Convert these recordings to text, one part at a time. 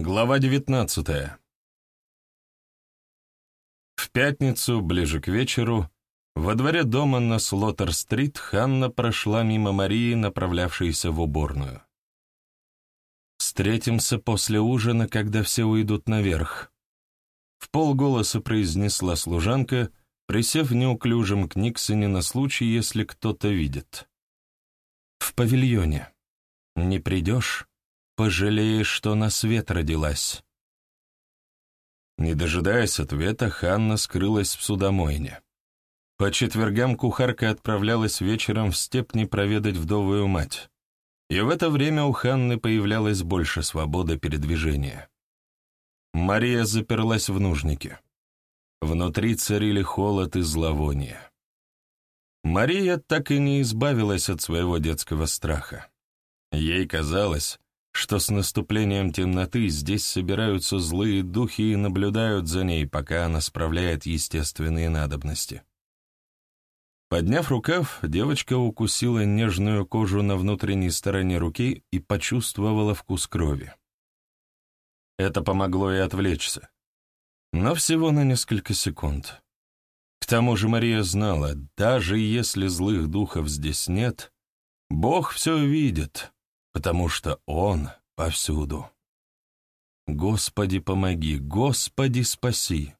Глава 19 В пятницу, ближе к вечеру, во дворе дома на Слоттер-стрит Ханна прошла мимо Марии, направлявшейся в уборную. «Встретимся после ужина, когда все уйдут наверх», — в полголоса произнесла служанка, присев неуклюжим к Никсоне на случай, если кто-то видит. «В павильоне. Не придешь?» Пожалеешь, что на свет родилась. Не дожидаясь ответа, Ханна скрылась в судомойне. По четвергам кухарка отправлялась вечером в степни проведать вдовую мать. И в это время у Ханны появлялось больше свободы передвижения. Мария заперлась в нужнике. Внутри царили холод и зловоние. Мария так и не избавилась от своего детского страха. Ей казалось, что с наступлением темноты здесь собираются злые духи и наблюдают за ней, пока она справляет естественные надобности. Подняв рукав, девочка укусила нежную кожу на внутренней стороне руки и почувствовала вкус крови. Это помогло ей отвлечься. Но всего на несколько секунд. К тому же Мария знала, даже если злых духов здесь нет, Бог все видит, потому что Он повсюду. Господи, помоги, Господи, спаси.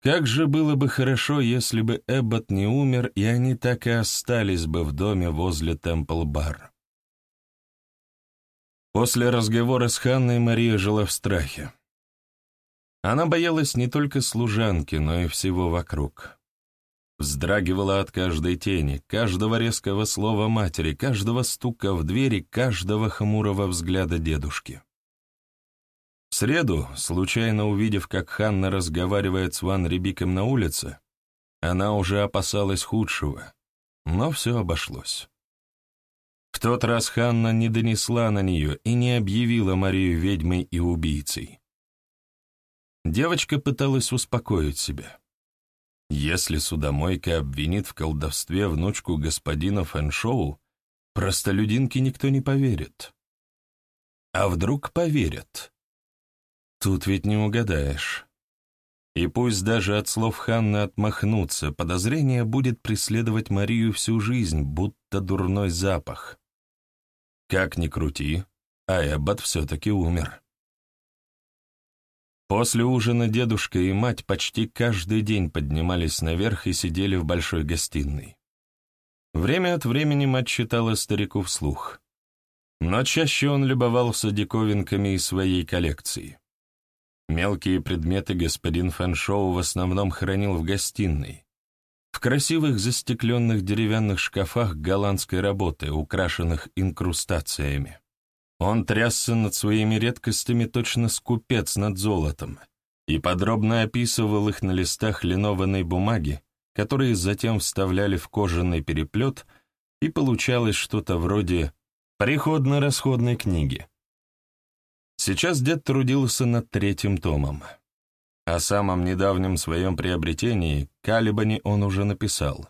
Как же было бы хорошо, если бы Эббот не умер, и они так и остались бы в доме возле Темпл-бар. После разговора с Ханной Мария жила в страхе. Она боялась не только служанки, но и всего вокруг вздрагивала от каждой тени, каждого резкого слова матери, каждого стука в двери, каждого хмурого взгляда дедушки. В среду, случайно увидев, как Ханна разговаривает с Ван Рибиком на улице, она уже опасалась худшего, но все обошлось. В тот раз Ханна не донесла на нее и не объявила Марию ведьмой и убийцей. Девочка пыталась успокоить себя. Если судомойка обвинит в колдовстве внучку господина Фэншоу, простолюдинке никто не поверит. А вдруг поверят? Тут ведь не угадаешь. И пусть даже от слов Ханны отмахнуться, подозрение будет преследовать Марию всю жизнь, будто дурной запах. Как ни крути, а Эббот все-таки умер. После ужина дедушка и мать почти каждый день поднимались наверх и сидели в большой гостиной. Время от времени мать читала старику вслух, но чаще он любовался диковинками из своей коллекции. Мелкие предметы господин Фэншоу в основном хранил в гостиной, в красивых застекленных деревянных шкафах голландской работы, украшенных инкрустациями. Он трясся над своими редкостями точно скупец над золотом и подробно описывал их на листах линованной бумаги, которые затем вставляли в кожаный переплет, и получалось что-то вроде приходно-расходной книги. Сейчас дед трудился над третьим томом. О самом недавнем своем приобретении Калибане он уже написал.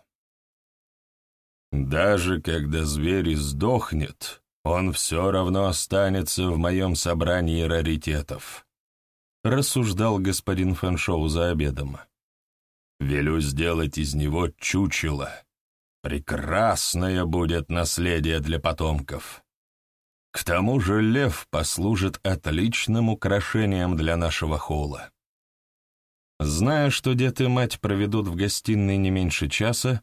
«Даже когда зверь сдохнет, он все равно останется в моем собрании раритетов», — рассуждал господин Фэншоу за обедом. «Велю сделать из него чучело. Прекрасное будет наследие для потомков. К тому же лев послужит отличным украшением для нашего холла». Зная, что дед и мать проведут в гостиной не меньше часа,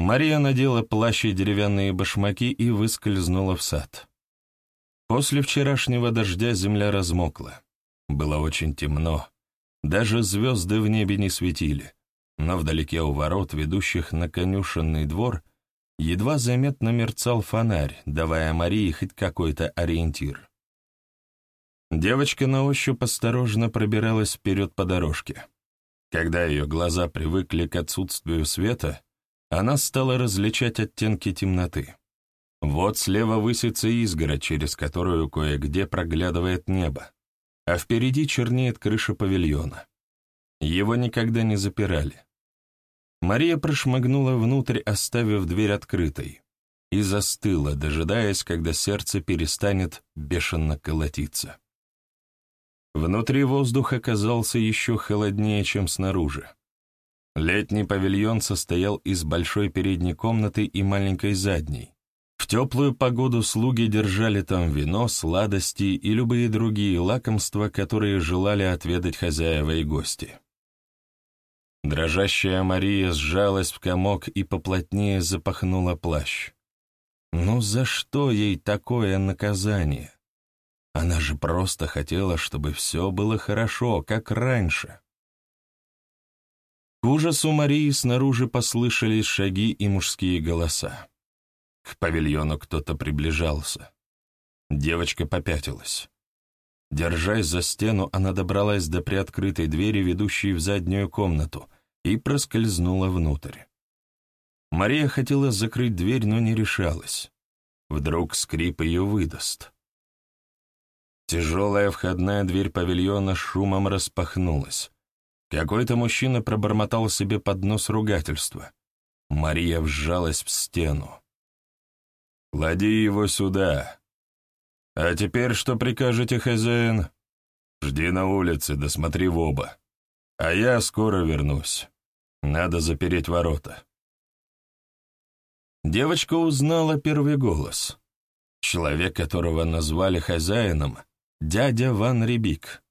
Мария надела плащ и деревянные башмаки и выскользнула в сад. После вчерашнего дождя земля размокла. Было очень темно. Даже звезды в небе не светили. Но вдалеке у ворот, ведущих на конюшенный двор, едва заметно мерцал фонарь, давая Марии хоть какой-то ориентир. Девочка на ощупь осторожно пробиралась вперед по дорожке. Когда ее глаза привыкли к отсутствию света, она стала различать оттенки темноты. Вот слева высится изгородь, через которую кое-где проглядывает небо, а впереди чернеет крыша павильона. Его никогда не запирали. Мария прошмыгнула внутрь, оставив дверь открытой, и застыла, дожидаясь, когда сердце перестанет бешено колотиться. Внутри воздух оказался еще холоднее, чем снаружи. Летний павильон состоял из большой передней комнаты и маленькой задней. В теплую погоду слуги держали там вино, сладости и любые другие лакомства, которые желали отведать хозяева и гости. Дрожащая Мария сжалась в комок и поплотнее запахнула плащ. Ну за что ей такое наказание? Она же просто хотела, чтобы все было хорошо, как раньше. Ужасу Марии снаружи послышались шаги и мужские голоса. К павильону кто-то приближался. Девочка попятилась. Держась за стену, она добралась до приоткрытой двери, ведущей в заднюю комнату, и проскользнула внутрь. Мария хотела закрыть дверь, но не решалась. Вдруг скрип ее выдаст. Тяжелая входная дверь павильона шумом распахнулась. Какой-то мужчина пробормотал себе под нос ругательства. Мария вжалась в стену. «Клади его сюда. А теперь что прикажете, хозяин? Жди на улице, да смотри в оба. А я скоро вернусь. Надо запереть ворота». Девочка узнала первый голос. Человек, которого назвали хозяином, дядя Ван Рибик.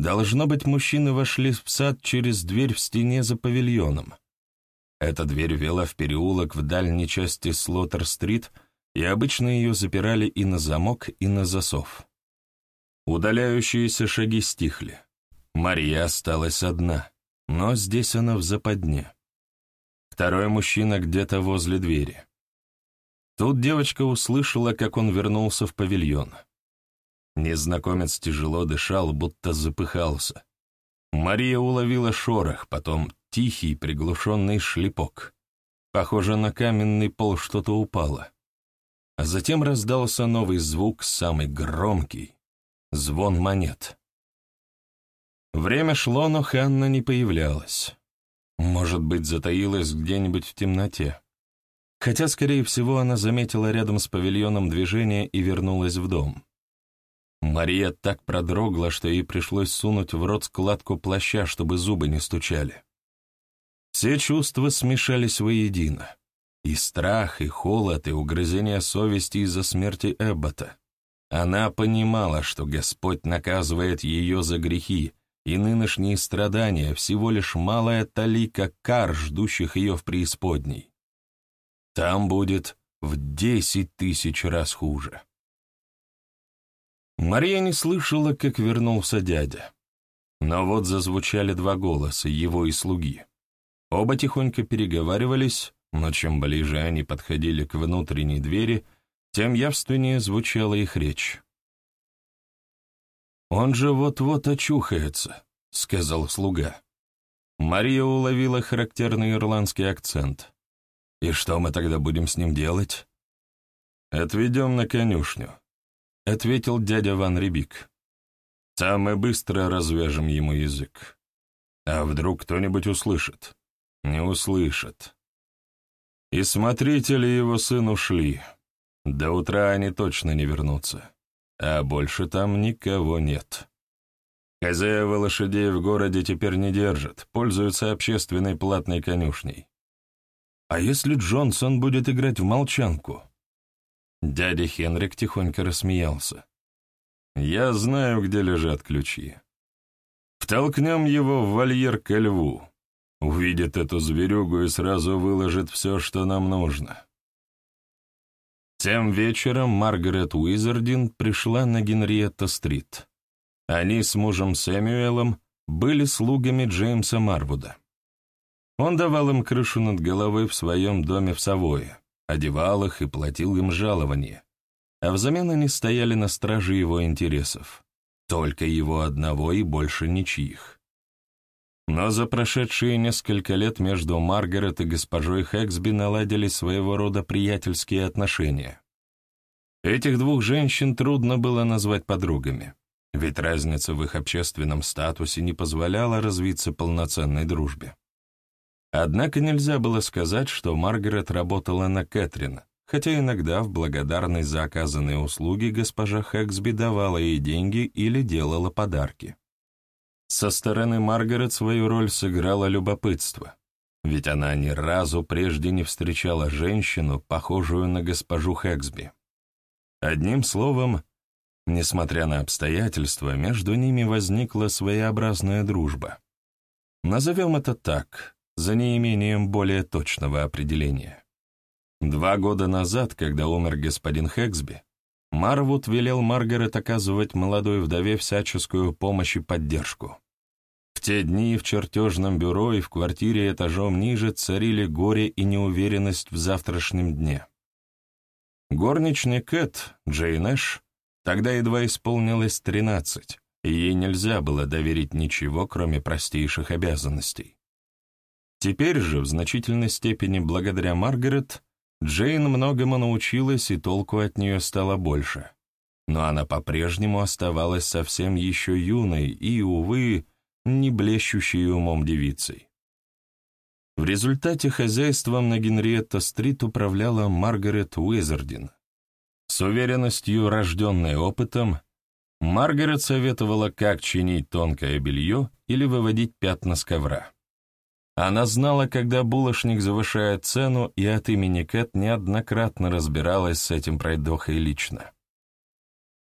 Должно быть, мужчины вошли в сад через дверь в стене за павильоном. Эта дверь вела в переулок в дальней части Слоттер-стрит, и обычно ее запирали и на замок, и на засов. Удаляющиеся шаги стихли. Мария осталась одна, но здесь она в западне. Второй мужчина где-то возле двери. Тут девочка услышала, как он вернулся в павильон. Незнакомец тяжело дышал, будто запыхался. Мария уловила шорох, потом тихий приглушенный шлепок. Похоже, на каменный пол что-то упало. А затем раздался новый звук, самый громкий — звон монет. Время шло, но Ханна не появлялась. Может быть, затаилась где-нибудь в темноте. Хотя, скорее всего, она заметила рядом с павильоном движение и вернулась в дом. Мария так продрогла, что ей пришлось сунуть в рот складку плаща, чтобы зубы не стучали. Все чувства смешались воедино. И страх, и холод, и угрызение совести из-за смерти Эббота. Она понимала, что Господь наказывает ее за грехи, и нынешние страдания — всего лишь малая талика кар, ждущих ее в преисподней. Там будет в десять тысяч раз хуже. Мария не слышала, как вернулся дядя. Но вот зазвучали два голоса, его и слуги. Оба тихонько переговаривались, но чем ближе они подходили к внутренней двери, тем явственнее звучала их речь. «Он же вот-вот очухается», — сказал слуга. Мария уловила характерный ирландский акцент. «И что мы тогда будем с ним делать?» «Отведем на конюшню. — ответил дядя Ван Рибик. «Там мы быстро развяжем ему язык. А вдруг кто-нибудь услышит?» «Не услышит». И смотрители его сын ушли. До утра они точно не вернутся. А больше там никого нет. Хозяева лошадей в городе теперь не держат, пользуются общественной платной конюшней. А если Джонсон будет играть в молчанку? Дядя Хенрик тихонько рассмеялся. «Я знаю, где лежат ключи. Втолкнем его в вольер ко льву. Увидит эту зверюгу и сразу выложит все, что нам нужно». Тем вечером Маргарет Уизардин пришла на Генриетта-стрит. Они с мужем Сэмюэлом были слугами Джеймса Марвуда. Он давал им крышу над головой в своем доме в Савое одевал их и платил им жалование, а взамен они стояли на страже его интересов, только его одного и больше ничьих. Но за прошедшие несколько лет между Маргарет и госпожой Хэксби наладили своего рода приятельские отношения. Этих двух женщин трудно было назвать подругами, ведь разница в их общественном статусе не позволяла развиться полноценной дружбе. Однако нельзя было сказать, что Маргарет работала на Кэтрин, хотя иногда в благодарность за оказанные услуги госпожа Хэксби давала ей деньги или делала подарки. Со стороны Маргарет свою роль сыграло любопытство, ведь она ни разу прежде не встречала женщину, похожую на госпожу Хэксби. Одним словом, несмотря на обстоятельства, между ними возникла своеобразная дружба. Назовем это так, за неимением более точного определения. Два года назад, когда умер господин Хэксби, Марвуд велел Маргарет оказывать молодой вдове всяческую помощь и поддержку. В те дни в чертежном бюро и в квартире этажом ниже царили горе и неуверенность в завтрашнем дне. Горничный Кэт, Джейн Эш, тогда едва исполнилось тринадцать, и ей нельзя было доверить ничего, кроме простейших обязанностей. Теперь же, в значительной степени благодаря Маргарет, Джейн многому научилась, и толку от нее стало больше. Но она по-прежнему оставалась совсем еще юной и, увы, не блещущей умом девицей. В результате хозяйством на Генриетта-стрит управляла Маргарет Уизардин. С уверенностью, рожденной опытом, Маргарет советовала, как чинить тонкое белье или выводить пятна с ковра. Она знала, когда булочник завышает цену, и от имени Кэт неоднократно разбиралась с этим пройдохой лично.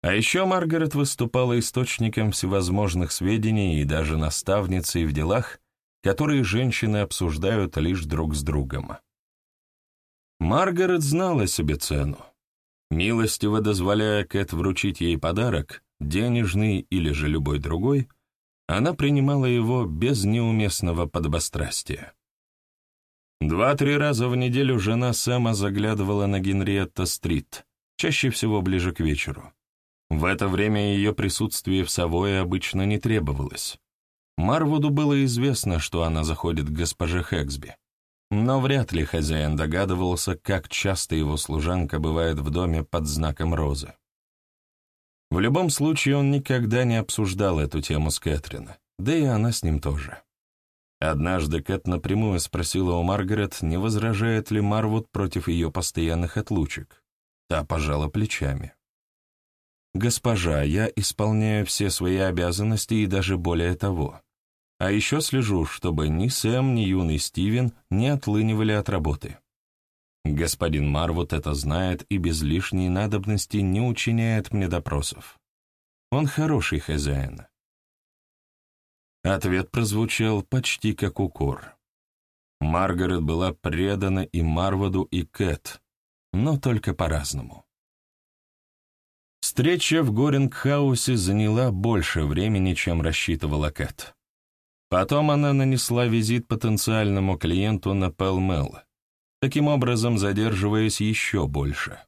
А еще Маргарет выступала источником всевозможных сведений и даже наставницей в делах, которые женщины обсуждают лишь друг с другом. Маргарет знала себе цену. Милостиво дозволяя Кэт вручить ей подарок, денежный или же любой другой, она принимала его без неуместного подобострастия. Два-три раза в неделю жена Сэма заглядывала на Генриетта-стрит, чаще всего ближе к вечеру. В это время ее присутствие в Савое обычно не требовалось. Марвуду было известно, что она заходит к госпоже Хэксби, но вряд ли хозяин догадывался, как часто его служанка бывает в доме под знаком розы. В любом случае, он никогда не обсуждал эту тему с Кэтрин, да и она с ним тоже. Однажды Кэт напрямую спросила у Маргарет, не возражает ли Марвуд против ее постоянных отлучек. Та пожала плечами. «Госпожа, я исполняю все свои обязанности и даже более того. А еще слежу, чтобы ни Сэм, ни юный Стивен не отлынивали от работы. Господин Марвуд это знает и без лишней надобности не учиняет мне допросов. Он хороший хозяин. Ответ прозвучал почти как укор. Маргарет была предана и Марвуду, и Кэт, но только по-разному. Встреча в Горингхаусе заняла больше времени, чем рассчитывала Кэт. Потом она нанесла визит потенциальному клиенту на Пэлмэл, таким образом задерживаясь еще больше.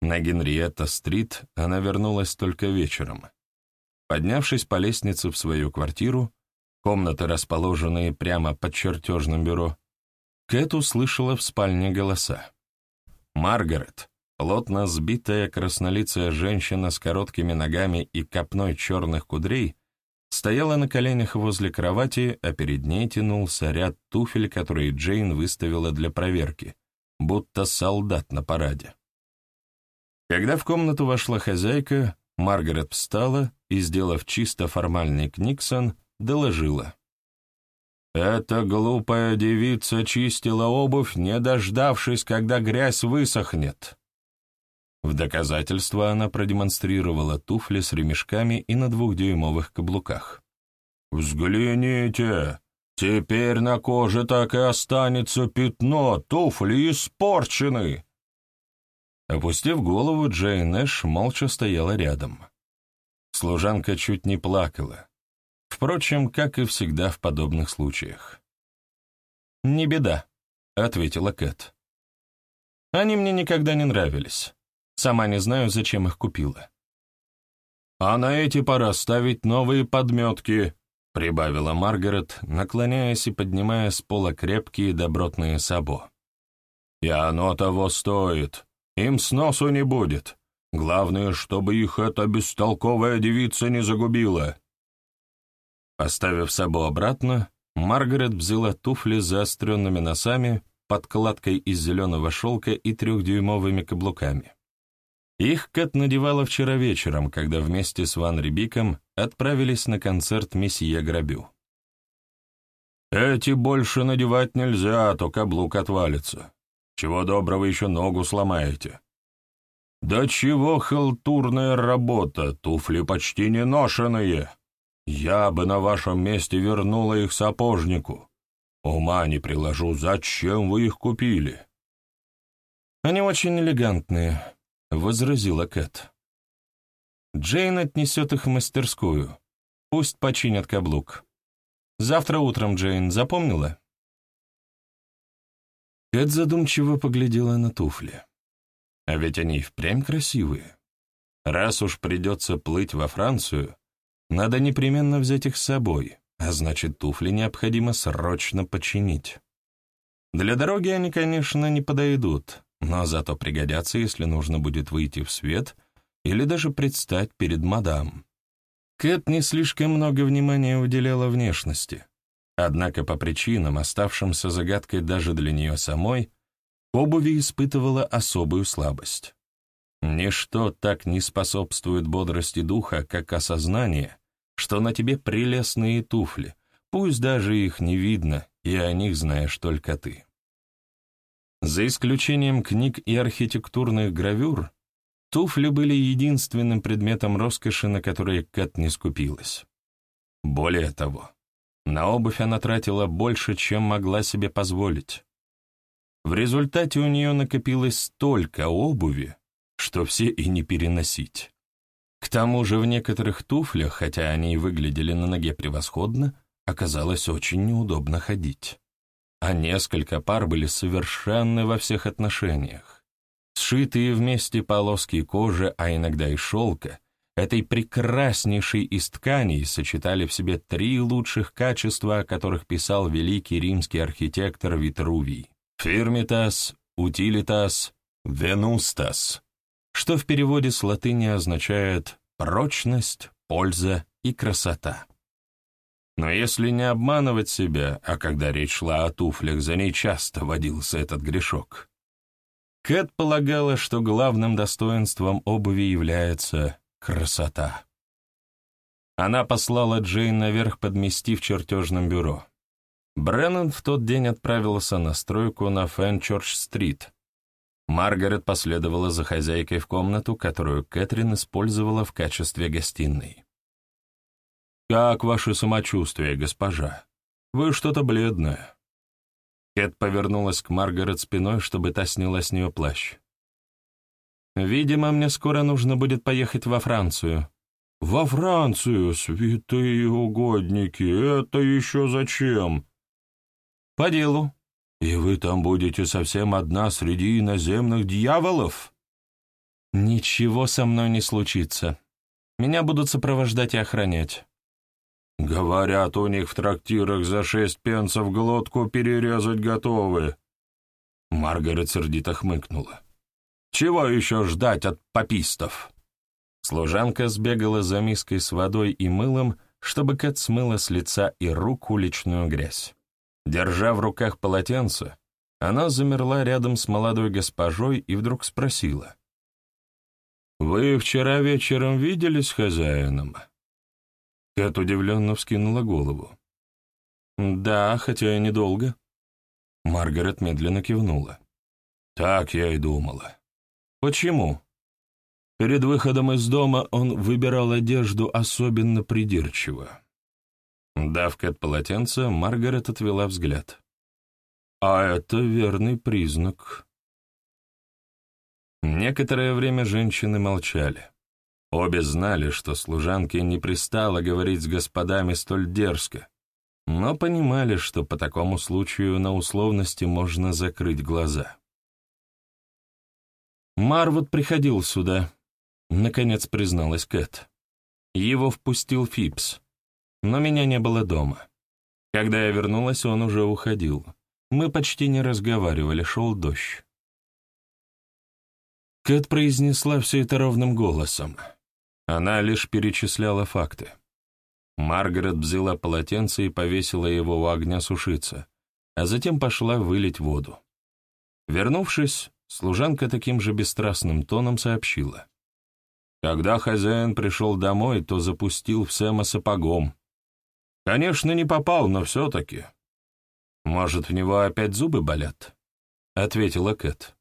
На Генриетта-стрит она вернулась только вечером. Поднявшись по лестнице в свою квартиру, комнаты, расположенные прямо под чертежным бюро, Кэт услышала в спальне голоса. Маргарет, плотно сбитая краснолицая женщина с короткими ногами и копной черных кудрей, стояла на коленях возле кровати, а перед ней тянулся ряд туфель, которые Джейн выставила для проверки, будто солдат на параде. Когда в комнату вошла хозяйка, Маргарет встала и, сделав чисто формальный книксон, доложила. «Эта глупая девица чистила обувь, не дождавшись, когда грязь высохнет». В доказательство она продемонстрировала туфли с ремешками и на двухдюймовых каблуках. «Взгляните! Теперь на коже так и останется пятно, туфли испорчены!» Опустив голову, Джейн Эш молча стояла рядом. Служанка чуть не плакала. Впрочем, как и всегда в подобных случаях. «Не беда», — ответила Кэт. «Они мне никогда не нравились. Сама не знаю, зачем их купила. «А на эти пора ставить новые подметки», — прибавила Маргарет, наклоняясь и поднимая с пола крепкие добротные сабо. «И оно того стоит. Им сносу не будет. Главное, чтобы их эта бестолковая девица не загубила». Поставив сабо обратно, Маргарет взяла туфли с заостренными носами, подкладкой из зеленого шелка и трехдюймовыми каблуками. Их Кэт надевала вчера вечером, когда вместе с Ван Рибиком отправились на концерт месье Грабю. «Эти больше надевать нельзя, а то каблук отвалится. Чего доброго еще ногу сломаете». «Да чего халтурная работа, туфли почти не ношеные. Я бы на вашем месте вернула их сапожнику. Ума не приложу, зачем вы их купили?» «Они очень элегантные», — возразила Кэт. «Джейн отнесет их в мастерскую. Пусть починят каблук. Завтра утром, Джейн, запомнила?» Кэт задумчиво поглядела на туфли. А ведь они впрямь красивые. Раз уж придется плыть во Францию, надо непременно взять их с собой, а значит, туфли необходимо срочно починить. Для дороги они, конечно, не подойдут, но зато пригодятся, если нужно будет выйти в свет или даже предстать перед мадам. Кэт не слишком много внимания уделяла внешности, однако по причинам, оставшимся загадкой даже для нее самой, обуви испытывала особую слабость. Ничто так не способствует бодрости духа, как осознание, что на тебе прелестные туфли, пусть даже их не видно, и о них знаешь только ты. За исключением книг и архитектурных гравюр, туфли были единственным предметом роскоши, на который Кэт не скупилась. Более того, на обувь она тратила больше, чем могла себе позволить. В результате у нее накопилось столько обуви, что все и не переносить. К тому же в некоторых туфлях, хотя они и выглядели на ноге превосходно, оказалось очень неудобно ходить. А несколько пар были совершенно во всех отношениях. Сшитые вместе полоски кожи, а иногда и шелка, этой прекраснейшей из тканей сочетали в себе три лучших качества, о которых писал великий римский архитектор Витрувий. Фирмитас, утилитас, венустас что в переводе с латыни означает «прочность», «польза» и «красота». Но если не обманывать себя, а когда речь шла о туфлях, за ней часто водился этот грешок, Кэт полагала, что главным достоинством обуви является красота. Она послала Джейн наверх подмести в чертежном бюро. Бреннан в тот день отправился на стройку на Фенчорч-стрит, Маргарет последовала за хозяйкой в комнату, которую Кэтрин использовала в качестве гостиной. «Как ваше самочувствие, госпожа? Вы что-то бледное». Кэт повернулась к Маргарет спиной, чтобы та сняла с нее плащ. «Видимо, мне скоро нужно будет поехать во Францию». «Во Францию, святые угодники, это еще зачем?» «По делу», «И вы там будете совсем одна среди иноземных дьяволов?» «Ничего со мной не случится. Меня будут сопровождать и охранять». «Говорят, у них в трактирах за шесть пенсов глотку перерезать готовы». Маргарет сердито хмыкнула. «Чего еще ждать от попистов?» Служанка сбегала за миской с водой и мылом, чтобы Кэт смыла с лица и рук уличную грязь. Держа в руках полотенце, она замерла рядом с молодой госпожой и вдруг спросила. «Вы вчера вечером виделись с хозяином?» Кэт удивленно вскинула голову. «Да, хотя и недолго». Маргарет медленно кивнула. «Так я и думала». «Почему?» Перед выходом из дома он выбирал одежду особенно придирчиво. Дав Кэт полотенце, Маргарет отвела взгляд. «А это верный признак». Некоторое время женщины молчали. Обе знали, что служанке не пристало говорить с господами столь дерзко, но понимали, что по такому случаю на условности можно закрыть глаза. «Марвуд приходил сюда», — наконец призналась Кэт. Его впустил Фипс но меня не было дома. Когда я вернулась, он уже уходил. Мы почти не разговаривали, шел дождь. Кэт произнесла все это ровным голосом. Она лишь перечисляла факты. Маргарет взяла полотенце и повесила его у огня сушиться, а затем пошла вылить воду. Вернувшись, служанка таким же бесстрастным тоном сообщила. Когда хозяин пришел домой, то запустил в Сэма сапогом. Конечно, не попал, но все-таки. Может, у него опять зубы болят? — ответила Кэт.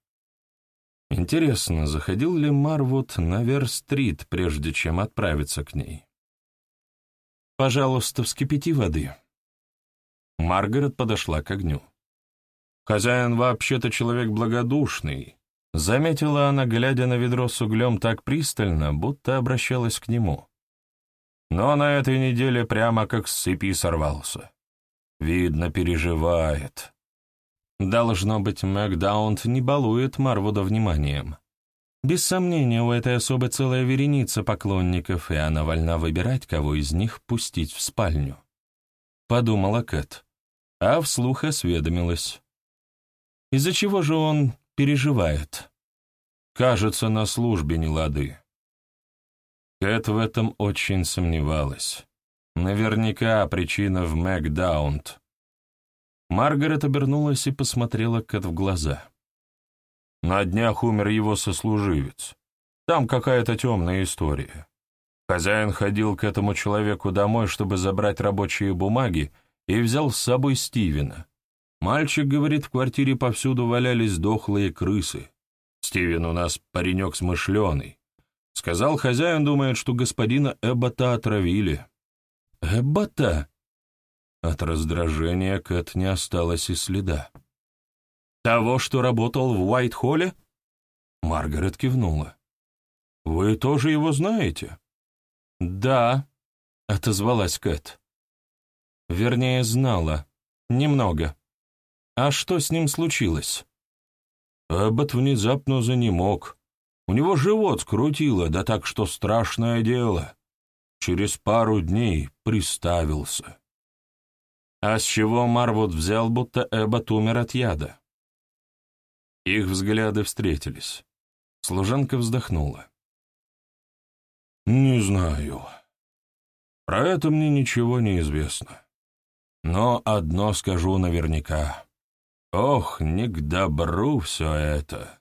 Интересно, заходил ли Марвуд на Вер-стрит, прежде чем отправиться к ней? «Пожалуйста, вскипяти воды». Маргарет подошла к огню. «Хозяин вообще-то человек благодушный», — заметила она, глядя на ведро с углем так пристально, будто обращалась к нему. Но на этой неделе прямо как с цепи сорвался. Видно, переживает. Должно быть, Макдаунд не балует Марвуда вниманием. Без сомнения, у этой особы целая вереница поклонников, и она вольна выбирать, кого из них пустить в спальню. Подумала Кэт, а вслух осведомилась. Из-за чего же он переживает? Кажется, на службе не лады. Кэт в этом очень сомневалась. Наверняка причина в Макдаунд. Маргарет обернулась и посмотрела Кэт в глаза. На днях умер его сослуживец. Там какая-то темная история. Хозяин ходил к этому человеку домой, чтобы забрать рабочие бумаги, и взял с собой Стивена. Мальчик говорит, в квартире повсюду валялись дохлые крысы. Стивен у нас паренек смышленый. Сказал, хозяин думает, что господина Эббота отравили. «Эббота?» От раздражения Кэт не осталось и следа. «Того, что работал в Уайт-Холле?» Маргарет кивнула. «Вы тоже его знаете?» «Да», — отозвалась Кэт. Вернее, знала. Немного. А что с ним случилось? Эббот внезапно занемог. У него живот скрутило, да так что страшное дело. Через пару дней приставился. А с чего Марвуд взял, будто Эббот умер от яда? Их взгляды встретились. Служанка вздохнула. «Не знаю. Про это мне ничего не известно. Но одно скажу наверняка. Ох, не к добру все это.